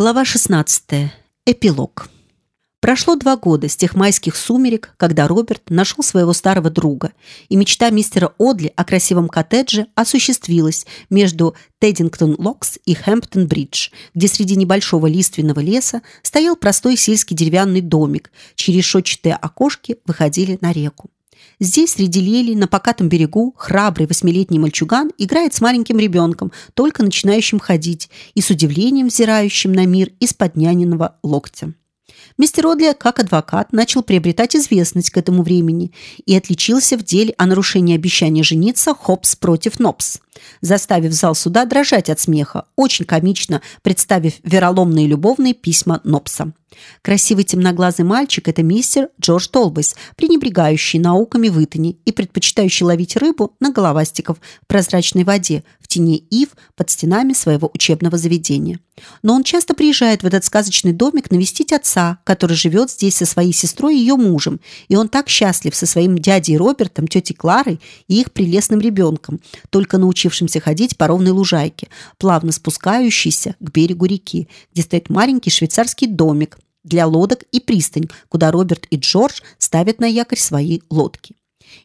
Глава 16. Эпилог. Прошло два года с тех майских сумерек, когда Роберт нашел своего старого друга, и мечта мистера Одли о красивом коттедже осуществилась между Теддингтон-Локс и Хэмптон-Бридж, где среди небольшого лиственного леса стоял простой сельский деревянный домик, чьи решетчатые окошки выходили на реку. Здесь, среди лилий, на покатом берегу, храбрый восьмилетний мальчуган играет с маленьким ребенком, только начинающим ходить, и с удивлением взирающим на мир из-под няниного локтя. Мистер Одли, как адвокат, начал приобретать известность к этому времени и отличился в деле о нарушении обещания жениться Хопс против Нопс, заставив зал суда дрожать от смеха, очень комично представив вероломные любовные письма Нопса. Красивый темноглазый мальчик – это мистер Джордж Толбейс, пренебрегающий науками в Итоне и предпочитающий ловить рыбу на головастиков в прозрачной воде в тени ив под стенами своего учебного заведения. Но он часто приезжает в этот сказочный домик навестить отца, который живет здесь со своей сестрой и ее мужем, и он так счастлив со своим дядей Робертом, тетей Кларой и их прелестным ребенком, только научившимся ходить по ровной лужайке, плавно спускающейся к берегу реки, где стоит маленький швейцарский домик, для лодок и пристань, куда Роберт и Джордж ставят на якорь свои лодки.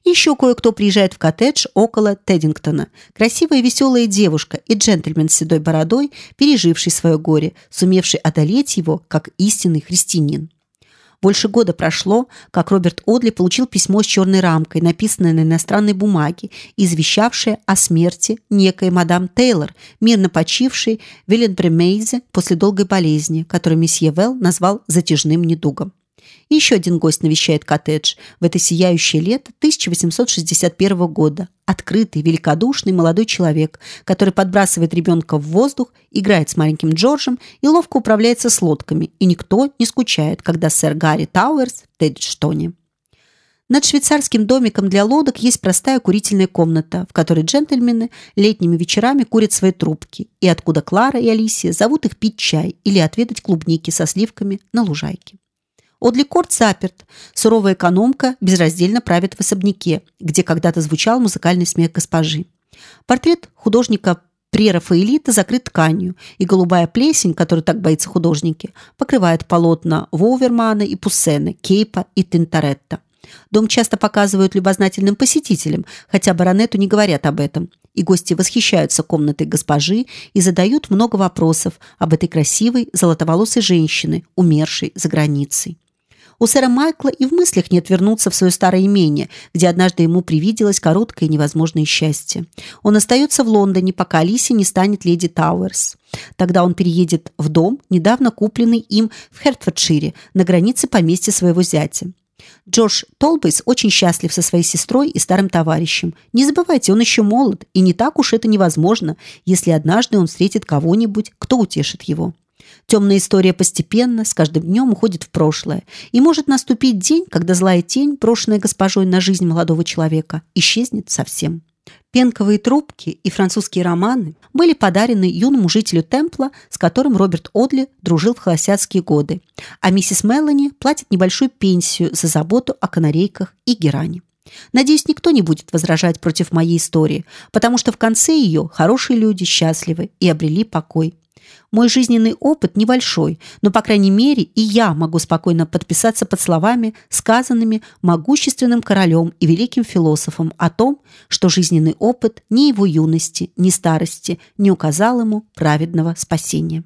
Еще кое-кто приезжает в коттедж около Теддингтона. Красивая и веселая девушка и джентльмен с седой бородой, переживший свое горе, сумевший одолеть его как истинный христианин. Больше года прошло, как Роберт Одли получил письмо с черной рамкой, написанное на иностранной бумаге, извещавшее о смерти некой мадам Тейлор, мирно почившей в Эленбремейзе после долгой болезни, которую месье Велл назвал затяжным недугом. Еще один гость навещает коттедж в это сияющее лето 1861 года. Открытый, великодушный молодой человек, который подбрасывает ребенка в воздух, играет с маленьким Джорджем и ловко управляется с лодками. И никто не скучает, когда сэр Гарри Тауэрс в Тедджстоне. Над швейцарским домиком для лодок есть простая курительная комната, в которой джентльмены летними вечерами курят свои трубки, и откуда Клара и Алисия зовут их пить чай или отведать клубники со сливками на лужайке. Одликорт заперт. Суровая экономка безраздельно правит в особняке, где когда-то звучал музыкальный смех госпожи. Портрет художника прерафаэлита закрыт тканью, и голубая плесень, которую так боятся художники, покрывает полотна Воувермана и Пуссена, Кейпа и Тинторетта. Дом часто показывают любознательным посетителям, хотя баронету не говорят об этом. И гости восхищаются комнатой госпожи и задают много вопросов об этой красивой золотоволосой женщине, умершей за границей. У сэра Майкла и в мыслях нет вернуться в свое старое имение, где однажды ему привиделось короткое и невозможное счастье. Он остается в Лондоне, пока Алиси не станет леди Тауэрс. Тогда он переедет в дом, недавно купленный им в Хертфордшире, на границе поместья своего зятя. Джордж Толбейс очень счастлив со своей сестрой и старым товарищем. Не забывайте, он еще молод, и не так уж это невозможно, если однажды он встретит кого-нибудь, кто утешит его. Темная история постепенно, с каждым днем уходит в прошлое, и может наступить день, когда злая тень, брошенная госпожой на жизнь молодого человека, исчезнет совсем. Пенковые трубки и французские романы были подарены юному жителю Темпла, с которым Роберт Одли дружил в холостяцкие годы, а миссис Мелани платит небольшую пенсию за заботу о канарейках и герани. Надеюсь, никто не будет возражать против моей истории, потому что в конце ее хорошие люди счастливы и обрели покой. Мой жизненный опыт небольшой, но, по крайней мере, и я могу спокойно подписаться под словами, сказанными могущественным королем и великим философом о том, что жизненный опыт ни его юности, ни старости не указал ему праведного спасения.